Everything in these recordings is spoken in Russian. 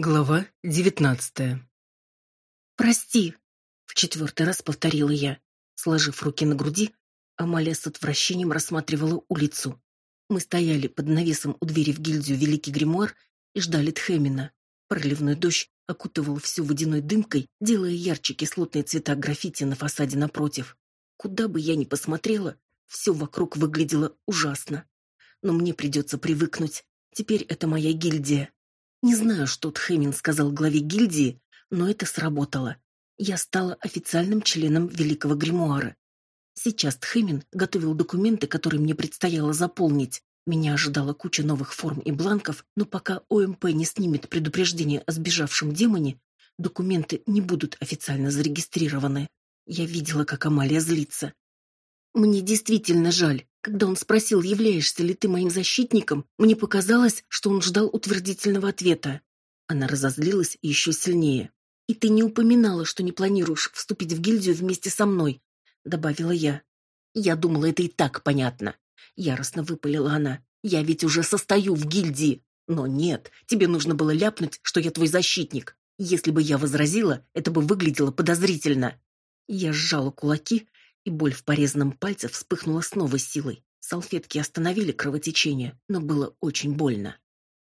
Глава девятнадцатая. «Прости!» — в четвертый раз повторила я. Сложив руки на груди, Амалия с отвращением рассматривала улицу. Мы стояли под навесом у двери в гильдию Великий Гримуар и ждали Тхемина. Проливной дождь окутывал всю водяной дымкой, делая ярче кислотные цвета граффити на фасаде напротив. Куда бы я ни посмотрела, все вокруг выглядело ужасно. Но мне придется привыкнуть. Теперь это моя гильдия. Не знаю, что Тхэмин сказал главе гильдии, но это сработало. Я стала официальным членом Великого Гримуара. Сейчас Тхэмин готовил документы, которые мне предстояло заполнить. Меня ожидала куча новых форм и бланков, но пока ОМП не снимет предупреждение о сбежавшем демоне, документы не будут официально зарегистрированы. Я видела, как Амалия злится. Мне действительно жаль. Когда он спросил, являешься ли ты моим защитником, мне показалось, что он ждал утвердительного ответа. Она разозлилась еще сильнее. «И ты не упоминала, что не планируешь вступить в гильдию вместе со мной», — добавила я. «Я думала, это и так понятно», — яростно выпалила она. «Я ведь уже состою в гильдии. Но нет, тебе нужно было ляпнуть, что я твой защитник. Если бы я возразила, это бы выглядело подозрительно». Я сжала кулаки, и боль в порезанном пальце вспыхнула с новой силой. Салфетки остановили кровотечение, но было очень больно.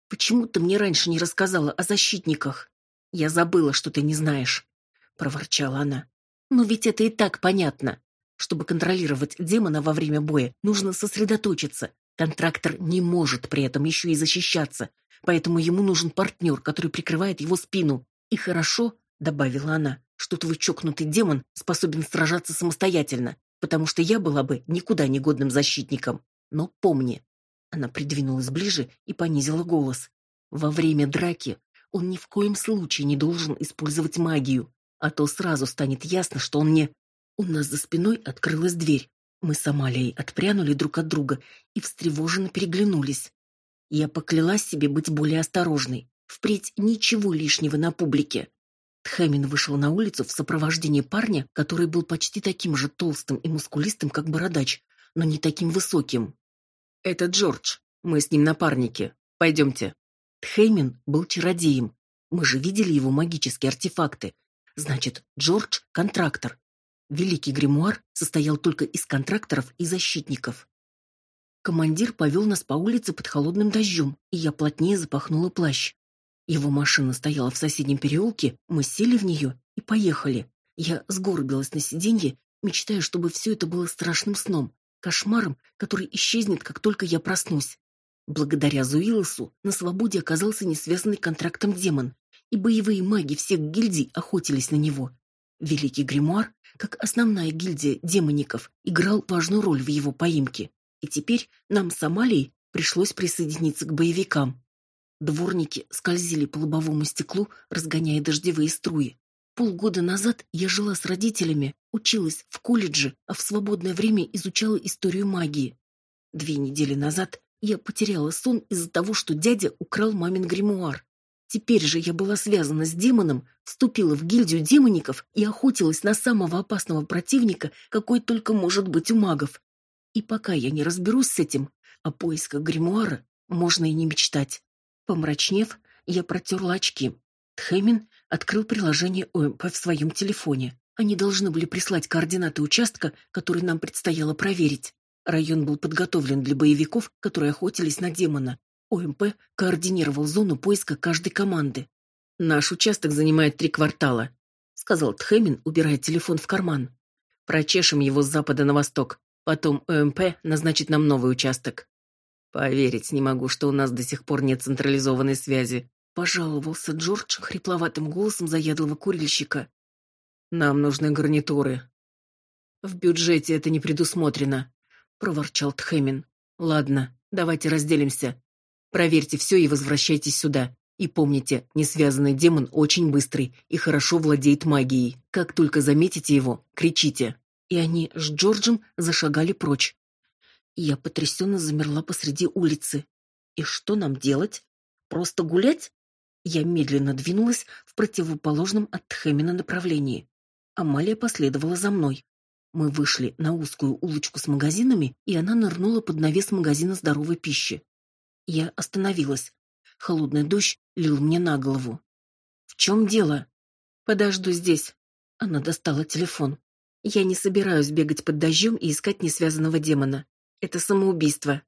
«Почему ты мне раньше не рассказала о защитниках?» «Я забыла, что ты не знаешь», — проворчала она. «Но ведь это и так понятно. Чтобы контролировать демона во время боя, нужно сосредоточиться. Контрактор не может при этом еще и защищаться, поэтому ему нужен партнер, который прикрывает его спину. И хорошо, — добавила она, что твой чокнутый демон способен сражаться самостоятельно, потому что я была бы никуда не годным защитником. Но помни, она придвинулась ближе и понизила голос. Во время драки он ни в коем случае не должен использовать магию, а то сразу станет ясно, что он не... У нас за спиной открылась дверь. Мы с Амалией отпрянули друг от друга и встревоженно переглянулись. Я поклялась себе быть более осторожной, впредь ничего лишнего на публике. Тхэмин вышел на улицу в сопровождении парня, который был почти таким же толстым и мускулистым, как бородач, но не таким высоким. «Это Джордж. Мы с ним напарники. Пойдемте». Тхэмин был чародеем. Мы же видели его магические артефакты. Значит, Джордж — контрактор. Великий гримуар состоял только из контракторов и защитников. Командир повел нас по улице под холодным дождем, и я плотнее запахнула плащ. Его машина стояла в соседнем переулке, мы сели в нее и поехали. Я сгорбилась на сиденье, мечтая, чтобы все это было страшным сном, кошмаром, который исчезнет, как только я проснусь. Благодаря Зуилосу на свободе оказался несвязанный контрактом демон, и боевые маги всех гильдий охотились на него. Великий гримуар, как основная гильдия демоников, играл важную роль в его поимке, и теперь нам с Амалией пришлось присоединиться к боевикам. Дворники скользили по лобовому стеклу, разгоняя дождевые струи. Полгода назад я жила с родителями, училась в колледже, а в свободное время изучала историю магии. Две недели назад я потеряла сон из-за того, что дядя украл мамин гримуар. Теперь же я была связана с демоном, вступила в гильдию демоников и охотилась на самого опасного противника, какой только может быть у магов. И пока я не разберусь с этим, о поисках гримуара можно и не мечтать. Помрачнев, я протерла очки. Тхэмин открыл приложение ОМП в своем телефоне. Они должны были прислать координаты участка, который нам предстояло проверить. Район был подготовлен для боевиков, которые охотились на демона. ОМП координировал зону поиска каждой команды. «Наш участок занимает три квартала», — сказал Тхэмин, убирая телефон в карман. «Прочешем его с запада на восток. Потом ОМП назначит нам новый участок. Поверить не могу, что у нас до сих пор нет централизованной связи, пожаловался Джордж хрипловатым голосом заядлого курильщика. Нам нужны гарнитуры. В бюджете это не предусмотрено, проворчал Тхэмин. Ладно, давайте разделимся. Проверьте все и возвращайтесь сюда. И помните, несвязанный демон очень быстрый и хорошо владеет магией. Как только заметите его, кричите. И они с Джорджем зашагали прочь. Я потрясенно замерла посреди улицы. И что нам делать? Просто гулять? Я медленно двинулась в противоположном от Тхэмина направлении. Амалия последовала за мной. Мы вышли на узкую улочку с магазинами, и она нырнула под навес магазина здоровой пищи. Я остановилась. Холодный дождь лил мне на голову. В чем дело? Подожду здесь. Она достала телефон. Я не собираюсь бегать под дождем и искать несвязанного демона. Это самоубийство.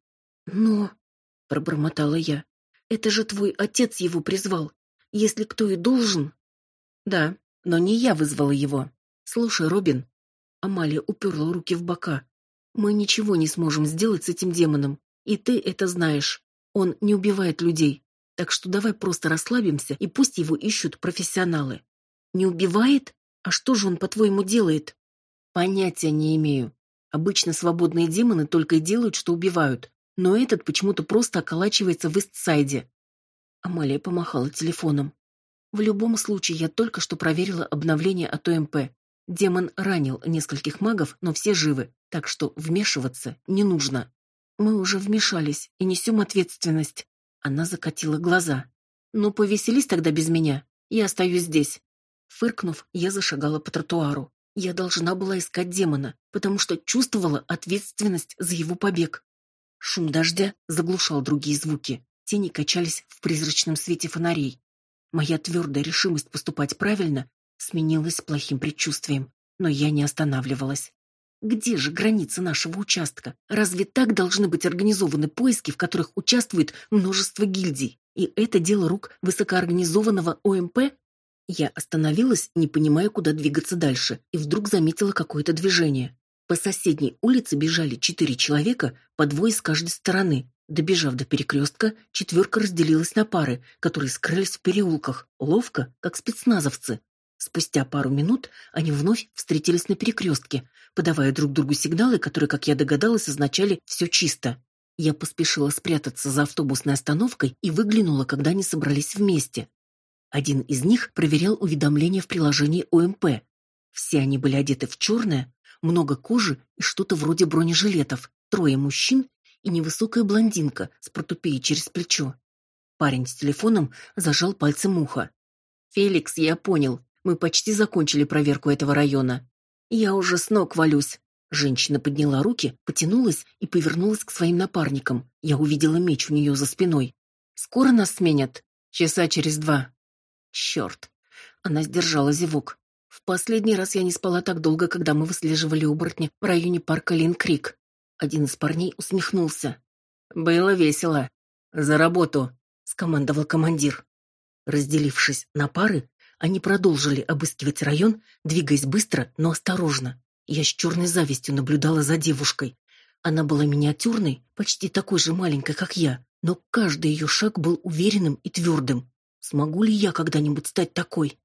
Но, пробормотала я, это же твой отец его призвал. Если кто и должен... Да, но не я вызвала его. Слушай, Робин. Амалия уперла руки в бока. Мы ничего не сможем сделать с этим демоном. И ты это знаешь. Он не убивает людей. Так что давай просто расслабимся и пусть его ищут профессионалы. Не убивает? А что же он, по-твоему, делает? Понятия не имею. Обычно свободные демоны только и делают, что убивают, но этот почему-то просто околачивается в Истсайде. Амалия помахала телефоном. В любом случае, я только что проверила обновление от ОМП. Демон ранил нескольких магов, но все живы, так что вмешиваться не нужно. Мы уже вмешались и несем ответственность. Она закатила глаза. Ну, повеселись тогда без меня. Я остаюсь здесь. Фыркнув, я зашагала по тротуару. Я должна была искать демона, потому что чувствовала ответственность за его побег. Шум дождя заглушал другие звуки. Тени качались в призрачном свете фонарей. Моя твердая решимость поступать правильно сменилась плохим предчувствием, но я не останавливалась. Где же границы нашего участка? Разве так должны быть организованы поиски, в которых участвует множество гильдий? И это дело рук высокоорганизованного ОМП? Я остановилась, не понимая, куда двигаться дальше, и вдруг заметила какое-то движение. По соседней улице бежали четыре человека, по двое с каждой стороны. Добежав до перекрестка, четверка разделилась на пары, которые скрылись в переулках, ловко, как спецназовцы. Спустя пару минут они вновь встретились на перекрестке, подавая друг другу сигналы, которые, как я догадалась, означали «все чисто». Я поспешила спрятаться за автобусной остановкой и выглянула, когда они собрались вместе. Один из них проверял уведомления в приложении ОМП. Все они были одеты в черное, много кожи и что-то вроде бронежилетов, трое мужчин и невысокая блондинка с протупеей через плечо. Парень с телефоном зажал пальцем ухо. «Феликс, я понял. Мы почти закончили проверку этого района. Я уже с ног валюсь». Женщина подняла руки, потянулась и повернулась к своим напарникам. Я увидела меч у нее за спиной. «Скоро нас сменят?» «Часа через два», Черт! Она сдержала зевок. В последний раз я не спала так долго, когда мы выслеживали оборотня в районе парка Лин-Крик. Один из парней усмехнулся. «Было весело. За работу!» — скомандовал командир. Разделившись на пары, они продолжили обыскивать район, двигаясь быстро, но осторожно. Я с черной завистью наблюдала за девушкой. Она была миниатюрной, почти такой же маленькой, как я, но каждый ее шаг был уверенным и твердым. Смогу ли я когда-нибудь стать такой?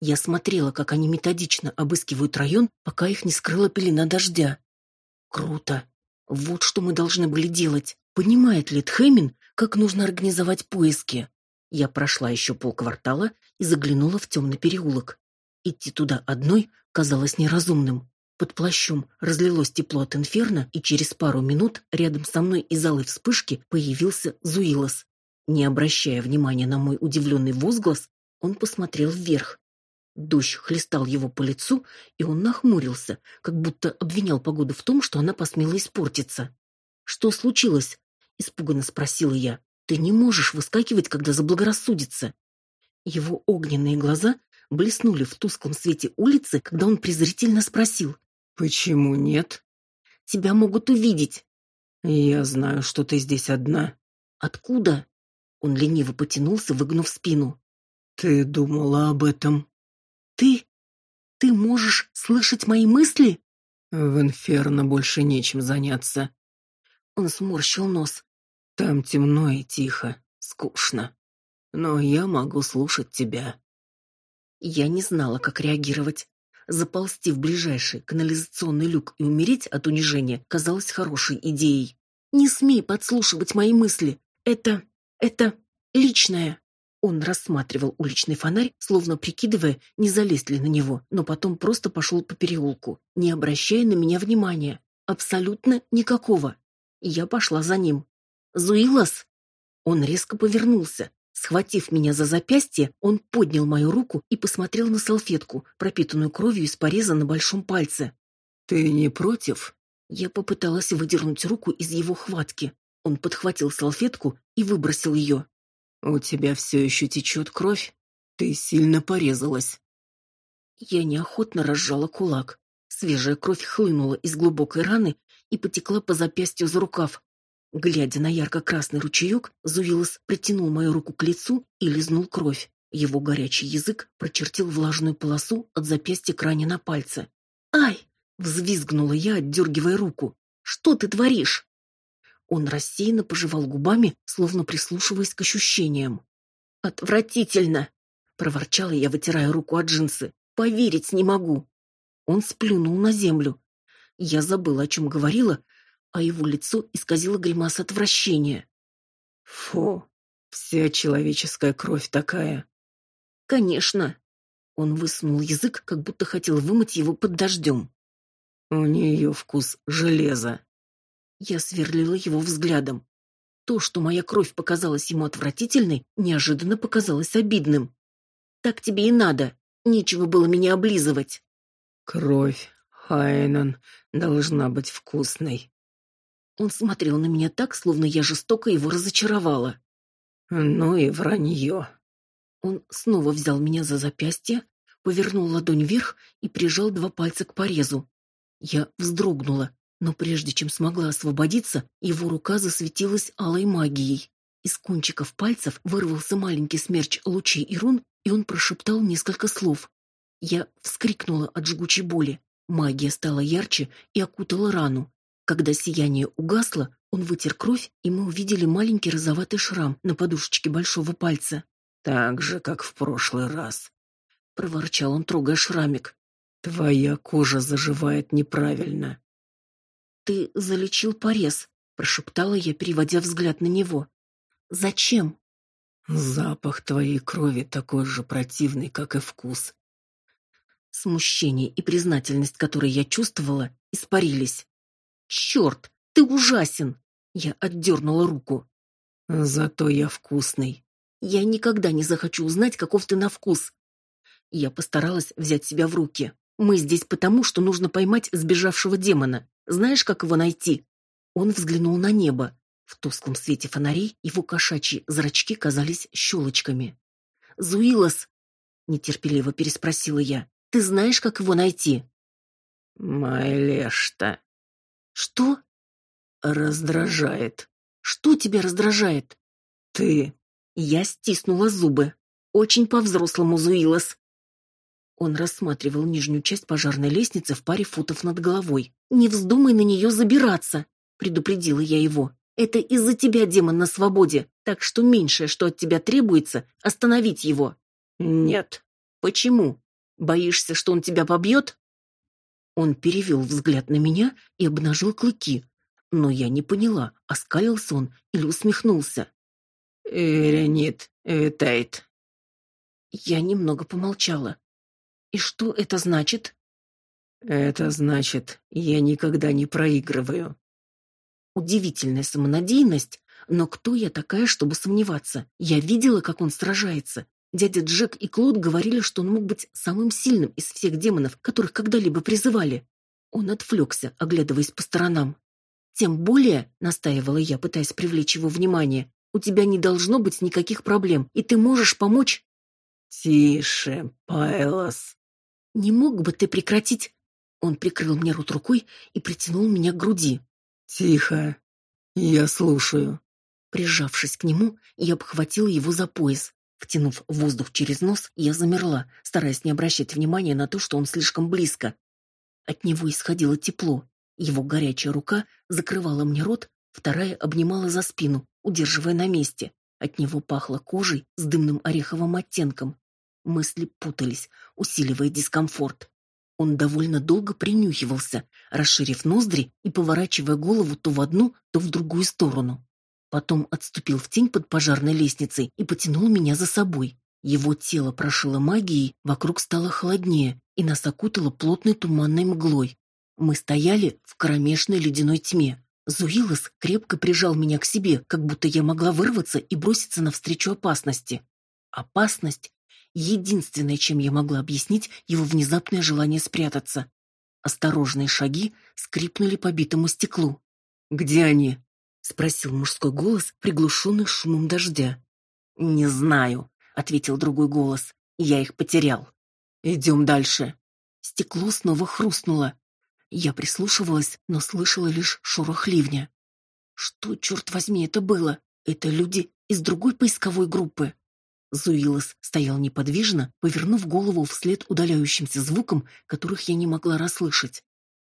Я смотрела, как они методично обыскивают район, пока их не скрыла пелена дождя. Круто. Вот что мы должны были делать. Понимает ли Тхэмин, как нужно организовать поиски? Я прошла еще полквартала и заглянула в темный переулок. Идти туда одной казалось неразумным. Под плащом разлилось тепло от инферно, и через пару минут рядом со мной из алой вспышки появился Зуилос. Не обращая внимания на мой удивленный возглас, он посмотрел вверх. Дождь хлестал его по лицу, и он нахмурился, как будто обвинял погоду в том, что она посмела испортиться. «Что случилось?» — испуганно спросила я. «Ты не можешь выскакивать, когда заблагорассудится». Его огненные глаза блеснули в тусклом свете улицы, когда он презрительно спросил. «Почему нет?» «Тебя могут увидеть». «Я знаю, что ты здесь одна». «Откуда?» Он лениво потянулся, выгнув спину. Ты думала об этом? Ты ты можешь слышать мои мысли? В инферно больше нечем заняться. Он сморщил нос. Там темно и тихо, скучно. Но я могу слушать тебя. Я не знала, как реагировать. Заползти в ближайший канализационный люк и умереть от унижения казалось хорошей идеей. Не смей подслушивать мои мысли. Это это личное. Он рассматривал уличный фонарь, словно прикидывая, не залезть ли на него, но потом просто пошел по переулку, не обращая на меня внимания. Абсолютно никакого. Я пошла за ним. «Зуилос!» Он резко повернулся. Схватив меня за запястье, он поднял мою руку и посмотрел на салфетку, пропитанную кровью из пореза на большом пальце. «Ты не против?» Я попыталась выдернуть руку из его хватки. Он подхватил салфетку и выбросил ее. «У тебя все еще течет кровь?» Ты сильно порезалась. Я неохотно разжала кулак. Свежая кровь хлынула из глубокой раны и потекла по запястью за рукав. Глядя на ярко-красный ручеек, Зуилос притянул мою руку к лицу и лизнул кровь. Его горячий язык прочертил влажную полосу от запястья к ране на пальце. «Ай!» — взвизгнула я, отдергивая руку. «Что ты творишь?» Он рассеянно пожевал губами, словно прислушиваясь к ощущениям. «Отвратительно!» — проворчала я, вытирая руку от джинсы. «Поверить не могу!» Он сплюнул на землю. Я забыла, о чем говорила, а его лицо исказило гримаса отвращения. «Фу, вся человеческая кровь такая!» «Конечно!» Он высунул язык, как будто хотел вымыть его под дождем. «У нее вкус железа!» Я сверлила его взглядом. То, что моя кровь показалась ему отвратительной, неожиданно показалось обидным. «Так тебе и надо. Нечего было меня облизывать». «Кровь, Хайнан, должна быть вкусной». Он смотрел на меня так, словно я жестоко его разочаровала. «Ну и вранье». Он снова взял меня за запястье, повернул ладонь вверх и прижал два пальца к порезу. Я вздрогнула, но прежде чем смогла освободиться, его рука засветилась алой магией. Из кончиков пальцев вырвался маленький смерч лучей и рун, и он прошептал несколько слов. Я вскрикнула от жгучей боли. Магия стала ярче и окутала рану. Когда сияние угасло, он вытер кровь, и мы увидели маленький розоватый шрам на подушечке большого пальца. «Так же, как в прошлый раз», — проворчал он, трогая шрамик. «Твоя кожа заживает неправильно». «Ты залечил порез», — прошептала я, переводя взгляд на него. «Зачем?» «Запах твоей крови такой же противный, как и вкус». Смущение и признательность, которые я чувствовала, испарились. «Черт, ты ужасен!» Я отдернула руку. «Зато я вкусный». «Я никогда не захочу узнать, каков ты на вкус». Я постаралась взять себя в руки. «Мы здесь потому, что нужно поймать сбежавшего демона. Знаешь, как его найти?» Он взглянул на небо. В тусклом свете фонарей его кошачьи зрачки казались щелочками. «Зуилос!» — нетерпеливо переспросила я. «Ты знаешь, как его найти?» «Майлешта», что? Раздражает. Что тебя раздражает? Ты. Я стиснула зубы. Очень по-взрослому, Зуилос. Он рассматривал нижнюю часть пожарной лестницы в паре футов над головой. «Не вздумай на нее забираться!» — предупредила я его. «Это из-за тебя демон на свободе, так что меньшее, что от тебя требуется, остановить его». «Нет». «Почему? Боишься, что он тебя побьет?» Он перевел взгляд на меня и обнажил клыки, но я не поняла, оскалился он или усмехнулся. «Эренит, витает». Я немного помолчала. «И что это значит?» «Это значит, я никогда не проигрываю». Удивительная самонадеянность, но кто я такая, чтобы сомневаться? Я видела, как он сражается, Дядя Джек и Клод говорили, что он мог быть самым сильным из всех демонов, которых когда-либо призывали. Он отвлекся, оглядываясь по сторонам. «Тем более», — настаивала я, пытаясь привлечь его внимание, «у тебя не должно быть никаких проблем, и ты можешь помочь...» «Тише, Пайлос!» «Не мог бы ты прекратить...» Он прикрыл мне рот рукой и притянул меня к груди. «Тихо, я слушаю». Прижавшись к нему, я обхватила его за пояс. Втянув воздух через нос, я замерла, стараясь не обращать внимания на то, что он слишком близко. От него исходило тепло. Его горячая рука закрывала мне рот, вторая обнимала за спину, удерживая на месте. От него пахло кожей с дымным ореховым оттенком. Мысли путались, усиливая дискомфорт. Он довольно долго принюхивался, расширив ноздри и поворачивая голову то в одну, то в другую сторону. Потом отступил в тень под пожарной лестницей и потянул меня за собой. Его тело прошило магией, вокруг стало холоднее, и нас окутало плотной туманной мглой. Мы стояли в кромешной ледяной тьме. Зуилос крепко прижал меня к себе, как будто я могла вырваться и броситься навстречу опасности. Опасность — единственное, чем я могла объяснить его внезапное желание спрятаться. Осторожные шаги скрипнули по битому стеклу. «Где они?» — спросил мужской голос, приглушенный шумом дождя. «Не знаю», — ответил другой голос. Я их потерял. Идем дальше. Стекло снова хрустнуло. Я прислушивалась, но слышала лишь шорох ливня. Что, черт возьми, это было? Это люди из другой поисковой группы. Зуилос стоял неподвижно, повернув голову вслед удаляющимся звукам, которых я не могла расслышать.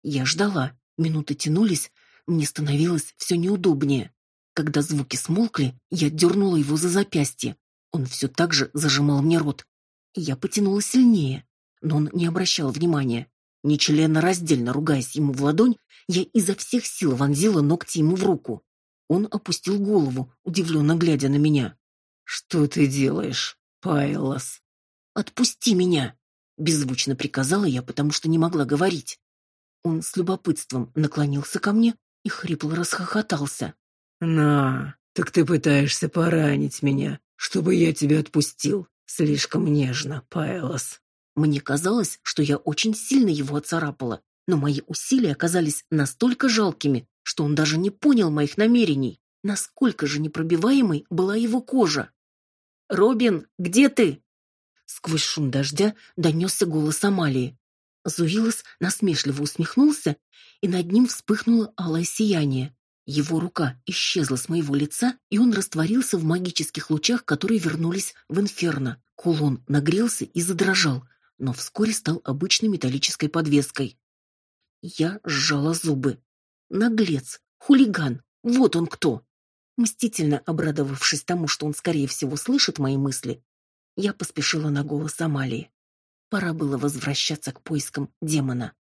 Я ждала. Минуты тянулись, мне становилось все неудобнее. Когда звуки смолкли, я дернула его за запястье. Он все так же зажимал мне рот. Я потянула сильнее, но он не обращал внимания. Нечленораздельно ругаясь ему в ладонь, я изо всех сил вонзила ногти ему в руку. Он опустил голову, удивленно глядя на меня. «Что ты делаешь, Пайлос?» «Отпусти меня!» — беззвучно приказала я, потому что не могла говорить. Он с любопытством наклонился ко мне и хрипло расхохотался. «На, так ты пытаешься поранить меня, чтобы я тебя отпустил. Слишком нежно, Пайлос». Мне казалось, что я очень сильно его оцарапала, но мои усилия оказались настолько жалкими, что он даже не понял моих намерений. Насколько же непробиваемой была его кожа. «Робин, где ты?» Сквозь шум дождя донесся голос Амалии. Зуилос насмешливо усмехнулся, и над ним вспыхнуло алое сияние. Его рука исчезла с моего лица, и он растворился в магических лучах, которые вернулись в инферно. Кулон нагрелся и задрожал, но вскоре стал обычной металлической подвеской. Я сжала зубы. Наглец, хулиган, вот он кто. Мстительно обрадовавшись тому, что он, скорее всего, слышит мои мысли, я поспешила на голос Амалии. Пора было возвращаться к поискам демона.